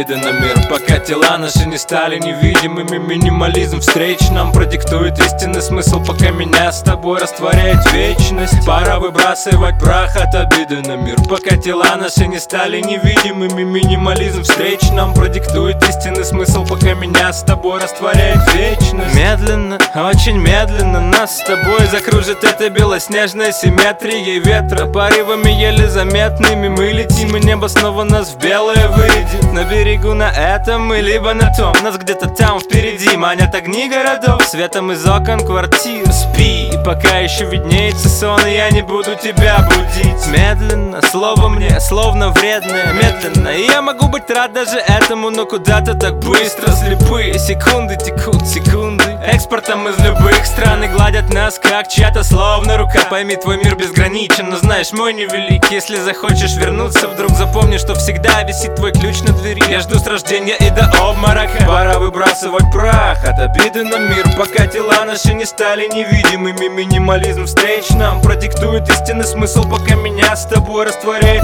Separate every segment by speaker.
Speaker 1: обиды на мир. Пока тела наши не стали невидимыми Минимализм встреч нам продиктует истинный смысл. Пока меня с тобой растворяет вечность Пора выбрасывать прах от обиды на мир. Пока тела наши не стали невидимыми Минимализм встреч нам продиктует истинный смысл. Пока меня с тобой растворяет вечность Медленно, очень медленно нас с тобой закружит эта белоснежная симметрия ветра. Порывами еле заметными мы летим И небо снова нас в белое вырядит На берегу на этом мы либо на том. Нас где-то там впереди манят огни городов. Светом из окон квартир. Спи, пока еще виднеется сон И я не буду тебя будить. Медленно, слово мне словно вредное. Медленно, и я могу быть рад даже этому Но куда-то так быстро. Слепые Секунды текут, секунды Экспортом из любых стран и гладят нас как чья-то словно рука. Пойми, твой мир безграничен, но знаешь, мой невелик. Если захочешь вернуться, вдруг запомни, что всегда висит твой ключ на двери. Я жду с рождения и до обморока. Пора выбрасывать прах от обиды на мир. Пока тела наши не стали невидимыми Минимализм встреч нам продиктует истинный смысл. Пока меня с тобой растворяет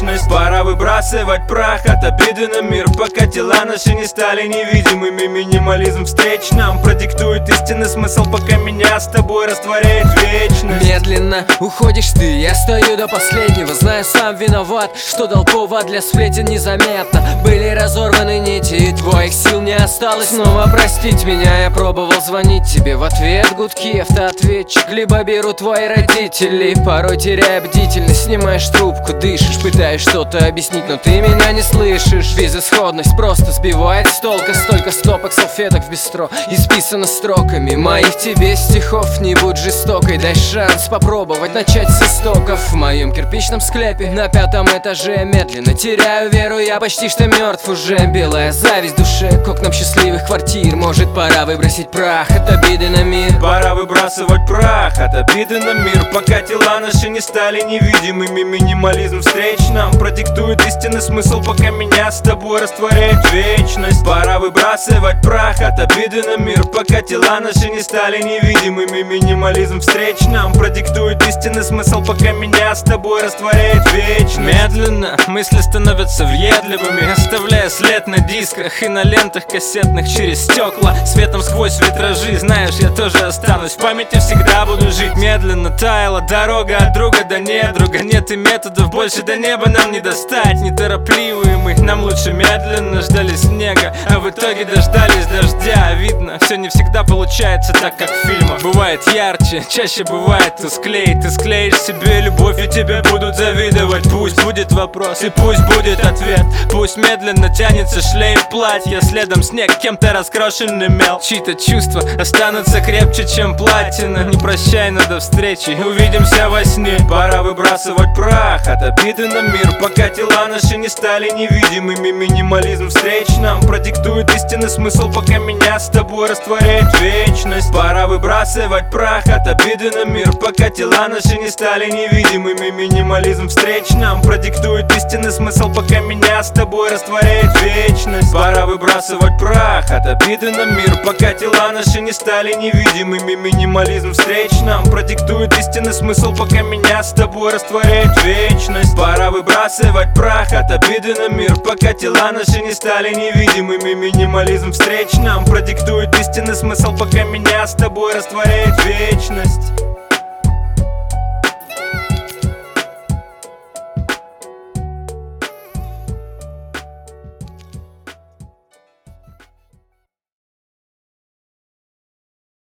Speaker 1: вечность. Пора выбрасывать прах от обиды на мир. Пока тела наши не стали невидимыми. Минимализм встреч нам продиктует истинный смысл. Пока меня с тобой растворяет вечность.
Speaker 2: Медленно уходишь ты, я стою до последнего Знаю, сам виноват, что дал повод для сплетен незаметно. Были разорваны нити, и твоих сил не осталось. Снова простить меня, я пробовал звонить тебе. В ответ гудки, автоответчик Либо беру твои родители. Порой теряя бдительность, снимаешь трубку Дышишь, пытаешь что-то объяснить Но ты меня не слышишь. Безысходность просто сбивает с толка. Столько стопок салфеток в бистро Исписано строками. Моих тебе стихов Не будь жестокой, дай шанс попробовать начать с истоков. В моем кирпичном склепе на пятом этаже Медленно теряю веру, я почти что мертв уже. Белая зависть душе к окнам счастливых квартир. Может пора выбросить прах от обиды на мир?
Speaker 1: Пора выбрасывать прах от обиды на мир. Пока тела наши не стали невидимыми. Минимализм встреч нам продиктует истинный смысл Пока меня с тобой растворяет вечность. Пора выбрасывать прах от обиды на мир Пока тела наши не стали невидимыми. Минимализм встреч нам продиктует истинный смысл Пока меня с тобой растворяет вечность. Медленно мысли становятся въедливыми Оставляя след на дисках и на лентах кассетных через стекла. Светом сквозь витражи, знаешь, я тоже останусь. В памяти всегда буду жить медленно Таяла дорога от друга до недруга. Нет и методов больше до неба нам не достать Неторопливые. Мы, нам лучше медленно Ждали снега, а в итоге дождались дождя. Видно, все не всегда получается так, как в фильмах. Бывает ярче, чаще бывает тусклее Ты склеишь себе любовь и тебе будут завидовать. Пусть будет вопрос и пусть будет ответ. Пусть медленно тянется шлейф платья. Следом снег кем-то раскрошенный мел. Чьи-то чувства останутся крепче, чем платина. Не прощай, но до встречи, увидимся во сне. Пора выбрасывать прах от обиды на мир Пока тела наши не стали невидимыми. Минимализм встреч нам продиктует истинный смысл Пока меня с тобой растворяет вечность. Пора выбрасывать прах от обиды на мир Пока тела наши не стали невидимыми. Минимализм встреч нам продиктует истинный смысл Пока меня с тобой растворяет вечность. Пора выбрасывать прах от обиды на мир Пока тела наши не стали невидимыми. Минимализм встреч нам продиктует истинный смысл Пока меня с тобой растворяет вечность. Пора выбрасывать прах от обиды на мир. Пока тела наши не стали невидимыми Минимализм встреч нам продиктует истинный смысл Пока меня с тобой растворяет вечность